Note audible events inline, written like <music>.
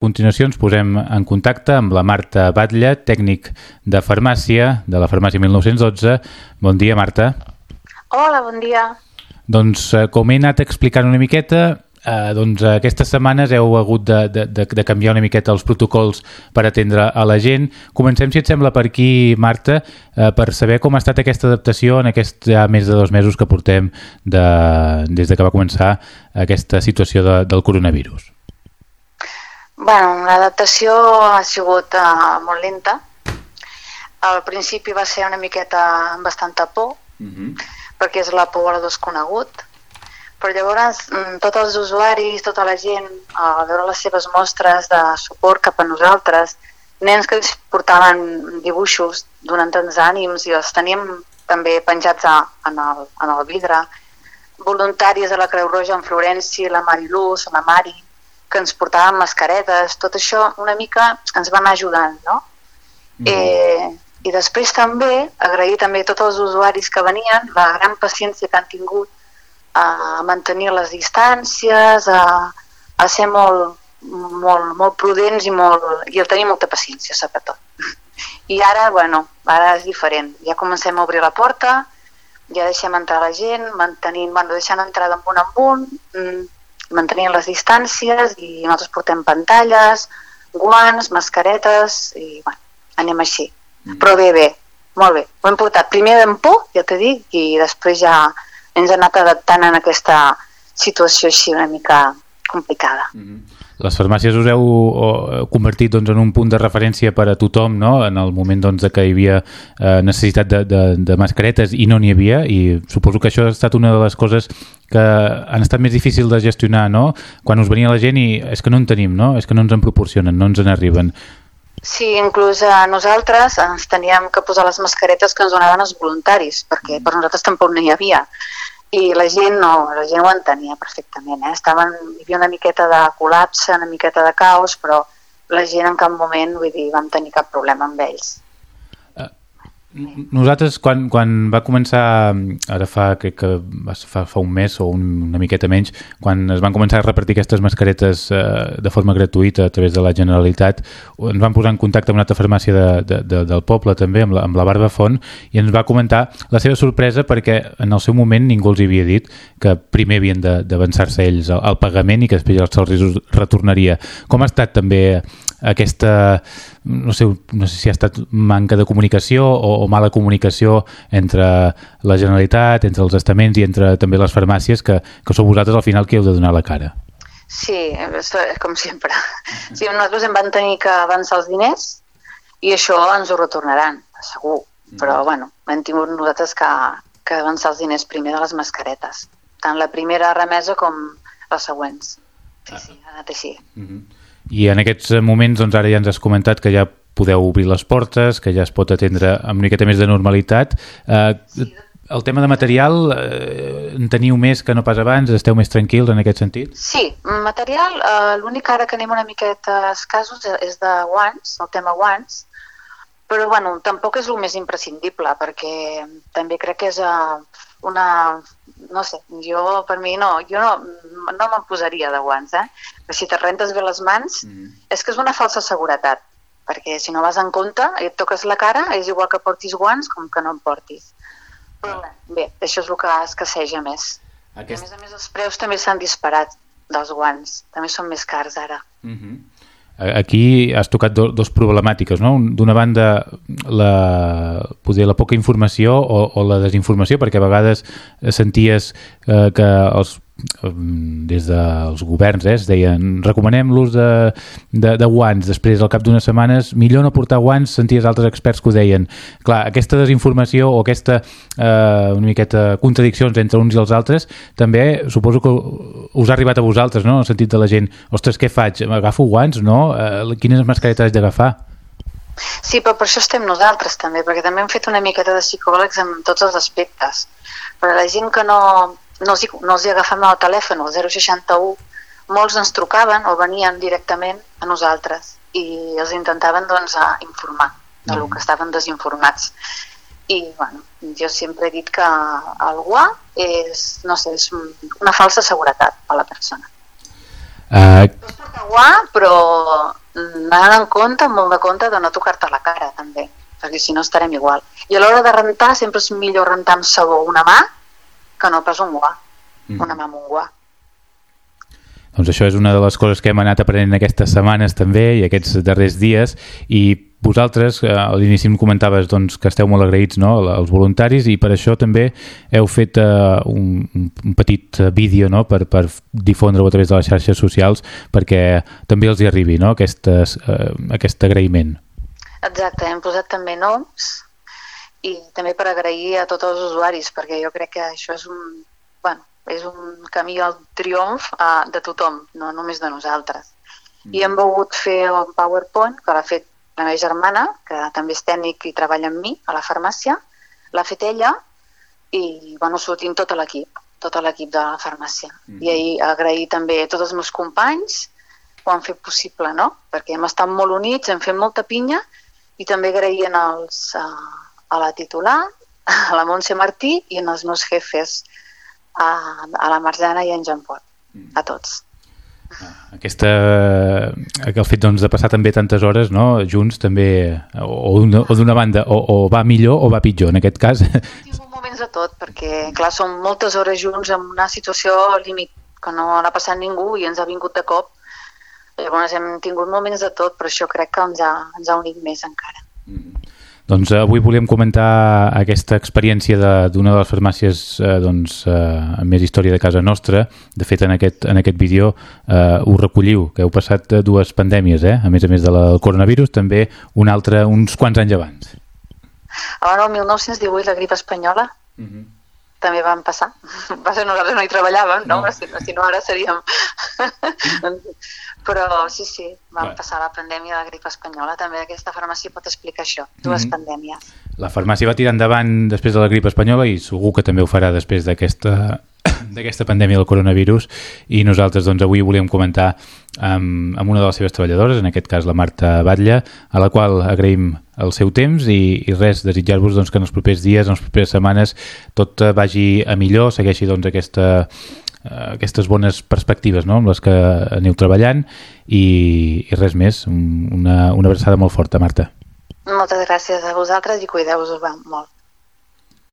Continuació ens posem en contacte amb la Marta Batlle, tècnic de farmàcia de la farmàcia 1912. Bon dia, Marta. Hola, bon dia. Doncs eh, com he anat explicant una miqueta, eh, doncs aquestes setmanes heu hagut de, de, de, de canviar una miqueta els protocols per atendre a la gent. Comencem, si et sembla, per aquí, Marta, eh, per saber com ha estat aquesta adaptació en aquests ja més de dos mesos que portem de, des de que va començar aquesta situació de, del coronavirus. Bueno, l'adaptació ha sigut uh, molt lenta. Al principi va ser una miqueta amb bastanta por, uh -huh. perquè és la por al desconegut, però llavors mm, tots els usuaris, tota la gent, a veure les seves mostres de suport cap a nosaltres, nens que ens portaven dibuixos donant tants ànims i els teníem també penjats a, en, el, en el vidre, voluntaris de la Creu Roja en Florència, la Mariluz, la Mari, que ens portaven mascaretes, tot això una mica ens va anar ajudant, no? Mm. Eh, I després també agrair també a tots els usuaris que venien la gran paciència que han tingut a mantenir les distàncies, a, a ser molt, molt, molt prudents i, molt, i a tenir molta paciència, sobretot. I ara, bueno, ara és diferent. Ja comencem a obrir la porta, ja deixem entrar la gent, mantenint, bueno, deixant entrar d'un en punt, mm, mantenint les distàncies i nosaltres portem pantalles, guants, mascaretes i bueno, anem així. Mm. Però bé, bé, molt bé. Ho hem portat primer amb por, ja t'he dit, i després ja ens hem anat adaptant en aquesta situació així una mica complicada. Mm -hmm les farmàcies us heu convertit doncs, en un punt de referència per a tothom no? en el moment doncs, que hi havia eh, necessitat de, de, de mascaretes i no n'hi havia i suposo que això ha estat una de les coses que han estat més difícil de gestionar no? quan us venia la gent i és que no en tenim, no? és que no ens en proporcionen, no ens en arriben. Sí, inclús a nosaltres ens teníem que posar les mascaretes que ens donaven els voluntaris, perquè per nosaltres tampoc no hi havia i la gent no, la gent ho entenia perfectament, eh? Estaven, hi havia una miqueta de col·lapse, una miqueta de caos, però la gent en cap moment, vull dir, vam tenir cap problema amb ells. Nosaltres, quan, quan va començar, ara fa, crec que fa, fa un mes o un, una miqueta menys, quan es van començar a repartir aquestes mascaretes eh, de forma gratuïta a través de la Generalitat, ens van posar en contacte amb una altra farmàcia de, de, de, del poble també, amb la, amb la Barba Font, i ens va comentar la seva sorpresa perquè en el seu moment ningú els havia dit que primer havien d'avançar-se ells al, al pagament i que després se'ls retornaria. Com ha estat també aquesta, no sé, no sé si ha estat manca de comunicació o, o mala comunicació entre la Generalitat, entre els estaments i entre també les farmàcies, que, que sou vosaltres al final qui heu de donar la cara. Sí, és com sempre. Sí, nosaltres em van tenir que avançar els diners i això ens ho retornaran, segur. Però, mm. bueno, hem tingut nosaltres que, que avançar els diners primer de les mascaretes. Tant la primera remesa com les següents. Sí, sí, ha anat així. Uh -huh. I en aquests moments, doncs ara ja ens has comentat que ja podeu obrir les portes, que ja es pot atendre amb una miqueta més de normalitat. Eh. El tema de material, eh, en teniu més que no pas abans? Esteu més tranquils en aquest sentit? Sí, material, eh, l'únic ara que anem una miqueta escassos és de guants, el tema guants, però bueno, tampoc és el més imprescindible perquè també crec que és uh, una no sé, jo per mi no, jo no, no me'n posaria de guants, eh? Però si te rentes bé les mans, mm. és que és una falsa seguretat, perquè si no vas en compte i et toques la cara, és igual que portis guants com que no en portis. Però ah. bé, això és el que escasseja més. Aquest... a més a més els preus també s'han disparat dels guants, també són més cars ara. Mm -hmm. Aquí has tocat do, dos problemàtiques, no? D'una banda, la, poder, la poca informació o, o la desinformació, perquè a vegades senties eh, que els des dels governs eh, es deien recomanem l'ús de, de, de guants després al cap d'unes setmanes millor no portar guants, senties altres experts que ho deien clar, aquesta desinformació o aquesta eh, una miqueta contradiccions entre uns i els altres també suposo que us ha arribat a vosaltres no? en el sentit de la gent, ostres què faig? agafo guants? no? Eh, quines mascaretes haig d'agafar? Sí, però per això estem nosaltres també, perquè també hem fet una miqueta de psicòlegs en tots els aspectes. Per a la gent que no, no els, no els hi agafem el telèfon, el 061, molts ens trucaven o venien directament a nosaltres i els intentaven doncs, informar de mm. que estaven desinformats. I bueno, jo sempre he dit que el guà és, no sé, és una falsa seguretat per a la persona. Uh... Pots portar guà, però anant en compte, molt de compte de no tocar-te la cara, també, perquè si no estarem igual. I a l'hora de rentar sempre és millor rentar amb sabó una mà que no pas un guà, mm. una mà amb un guà. Doncs això és una de les coses que hem anat aprenent aquestes setmanes també i aquests darrers dies i vosaltres, eh, a l'inici em comentaves doncs, que esteu molt agraïts no, als voluntaris i per això també heu fet uh, un, un petit vídeo no, per, per difondre-ho a través de les xarxes socials perquè també els hi arribi no, aquestes, uh, aquest agraïment. Exacte, hem posat també noms i també per agrair a tots els usuaris perquè jo crec que això és un, bueno, és un camí al triomf uh, de tothom, no només de nosaltres. Mm. I hem volgut fer un PowerPoint que l'ha fet la meva germana, que també és tècnic i treballa amb mi a la farmàcia, l'ha fet ella i bueno, sortint tot l'equip, tot l'equip de la farmàcia. Mm -hmm. I ahir agrair també a tots els meus companys ho han fet possible, no? Perquè hem estat molt units, hem fet molta pinya i també agraïen als, a, a la titular, <laughs> a la Montse Martí i als meus jefes, a, a la Marjana i en Joan Pol, mm. a tots. Aquesta, el fet doncs, de passar també tantes hores no, junts també, o, o d'una banda, o, o va millor o va pitjor, en aquest cas. Tinc moments de tot, perquè clar, són moltes hores junts en una situació límit, que no l'ha passat ningú i ens ha vingut de cop. Llavors hem tingut moments de tot, però això crec que ens ha, ens ha unit més encara. Doncs eh, avui volíem comentar aquesta experiència d'una de, de les farmàcies eh, doncs, eh, amb més història de casa nostra. De fet, en aquest, en aquest vídeo eh, ho recolliu, que heu passat dues pandèmies, eh? a més a més de la, del coronavirus, també un altre, uns quants anys abans. Abans, el 1918, la grip espanyola, uh mhm. -huh. també van passar. <laughs> Va ser nosaltres no hi treballàvem, no? no. Si, si no ara seríem... <laughs> Però sí, sí, vam Va. passar la pandèmia de la grip espanyola. També aquesta farmàcia pot explicar això, dues mm -hmm. pandèmies. La farmàcia va tirar endavant després de la grip espanyola i segur que també ho farà després d'aquesta <coughs> d'aquesta pandèmia del coronavirus i nosaltres doncs, avui volíem comentar amb, amb una de les seves treballadores, en aquest cas la Marta Batlle, a la qual agraïm el seu temps i, i res, desitjar-vos doncs, que en els propers dies, en les properes setmanes tot vagi a millor, segueixi doncs, aquesta aquestes bones perspectives no? amb les que aneu treballant i, i res més, una, una abraçada molt forta, Marta. Moltes gràcies a vosaltres i cuideu-vos molt.